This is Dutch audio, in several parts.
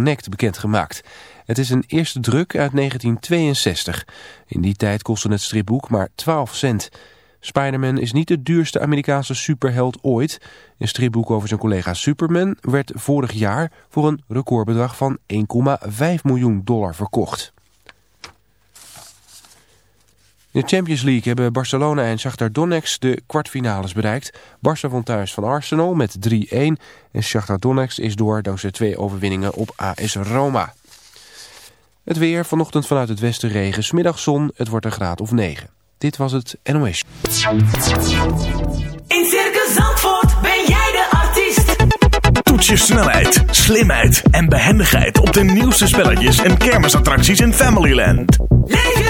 Connect bekendgemaakt. Het is een eerste druk uit 1962. In die tijd kostte het stripboek maar 12 cent. Spider-Man is niet de duurste Amerikaanse superheld ooit. Een stripboek over zijn collega Superman werd vorig jaar voor een recordbedrag van 1,5 miljoen dollar verkocht. In de Champions League hebben Barcelona en Shakhtar Donetsk de kwartfinales bereikt. Barça won thuis van Arsenal met 3-1 en Shakhtar Donetsk is door dankzij twee overwinningen op AS Roma. Het weer, vanochtend vanuit het westen regen, smiddag zon, het wordt een graad of 9. Dit was het NOS. In Circus Zandvoort ben jij de artiest. Toets je snelheid, slimheid en behendigheid op de nieuwste spelletjes en kermisattracties in Familyland. Leef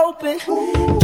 Open?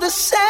the same.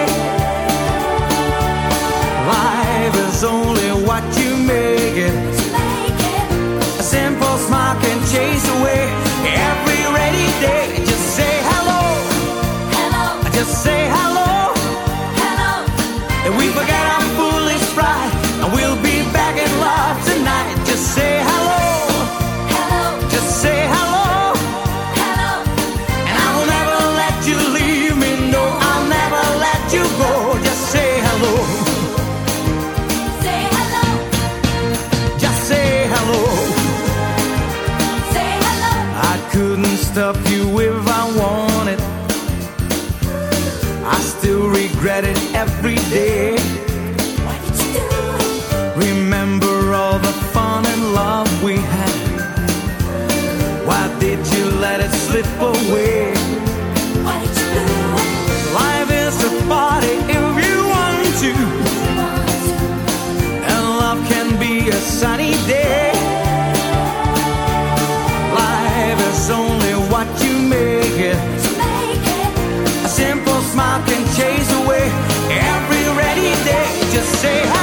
every day. Did you do? Remember all the fun and love we had. Why did you let it slip away? Did you do? Life is a party if you want to, and love can be a sunny day. Life is only what you make it. A simple smile can change say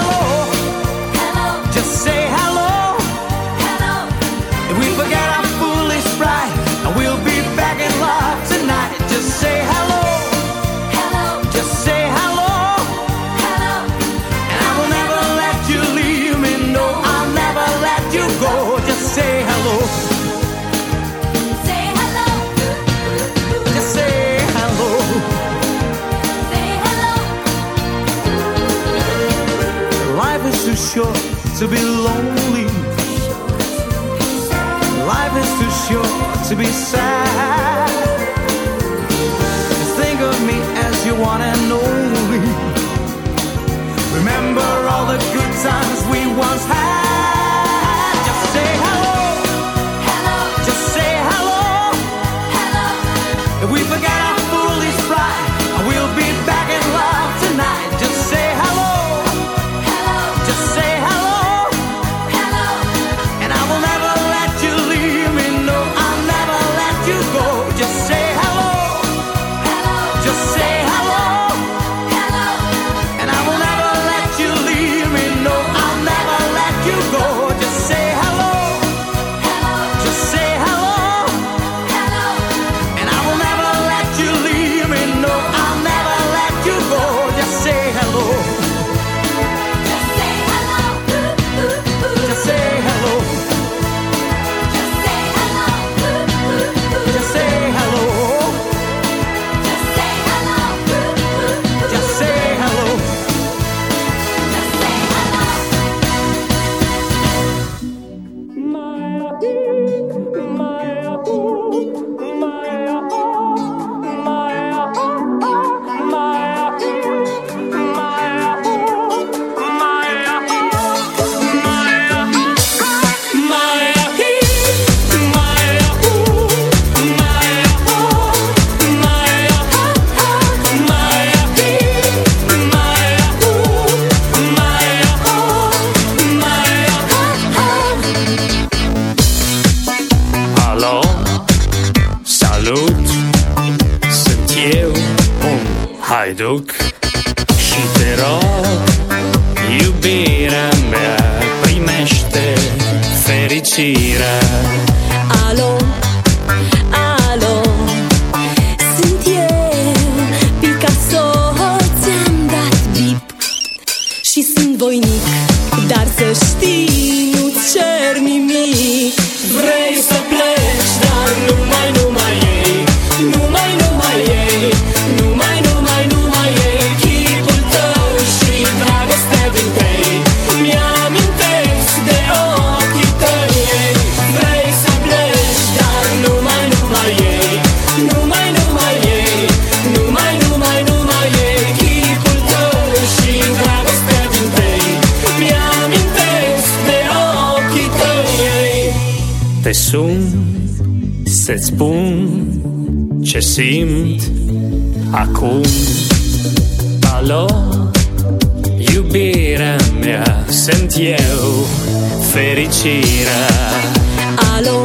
simt acum Alo, iubirea mea Sunt eu, fericirea. Alo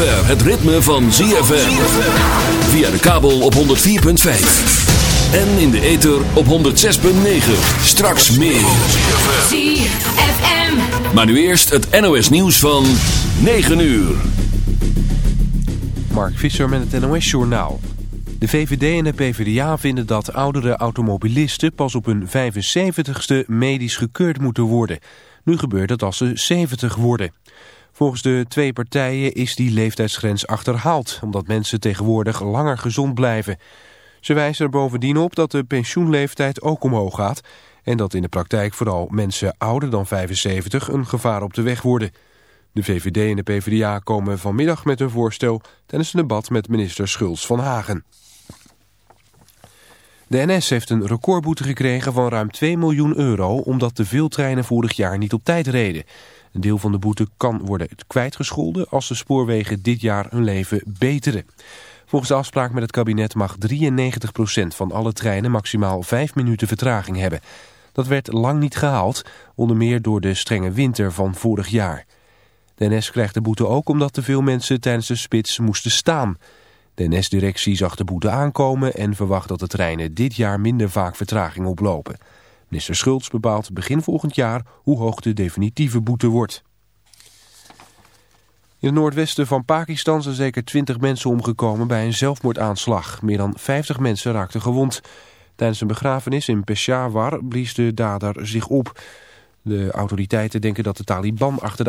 zover het ritme van ZFM. Via de kabel op 104.5. En in de ether op 106.9. Straks meer. ZFM. Maar nu eerst het NOS nieuws van 9 uur. Mark Visser met het NOS-journaal. De VVD en de PvdA vinden dat oudere automobilisten pas op hun 75ste medisch gekeurd moeten worden. Nu gebeurt het als ze 70 worden. Volgens de twee partijen is die leeftijdsgrens achterhaald... omdat mensen tegenwoordig langer gezond blijven. Ze wijzen er bovendien op dat de pensioenleeftijd ook omhoog gaat... en dat in de praktijk vooral mensen ouder dan 75 een gevaar op de weg worden... De VVD en de PvdA komen vanmiddag met hun voorstel tijdens een debat met minister Schulz van Hagen. De NS heeft een recordboete gekregen van ruim 2 miljoen euro omdat te veel treinen vorig jaar niet op tijd reden. Een deel van de boete kan worden kwijtgescholden als de spoorwegen dit jaar hun leven beteren. Volgens de afspraak met het kabinet mag 93% van alle treinen maximaal 5 minuten vertraging hebben. Dat werd lang niet gehaald, onder meer door de strenge winter van vorig jaar. De NS krijgt de boete ook omdat te veel mensen tijdens de spits moesten staan. De NS-directie zag de boete aankomen en verwacht dat de treinen dit jaar minder vaak vertraging oplopen. Minister Schultz bepaalt begin volgend jaar hoe hoog de definitieve boete wordt. In het noordwesten van Pakistan zijn zeker 20 mensen omgekomen bij een zelfmoordaanslag. Meer dan 50 mensen raakten gewond. Tijdens een begrafenis in Peshawar blies de dader zich op. De autoriteiten denken dat de Taliban achter de